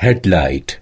headlight.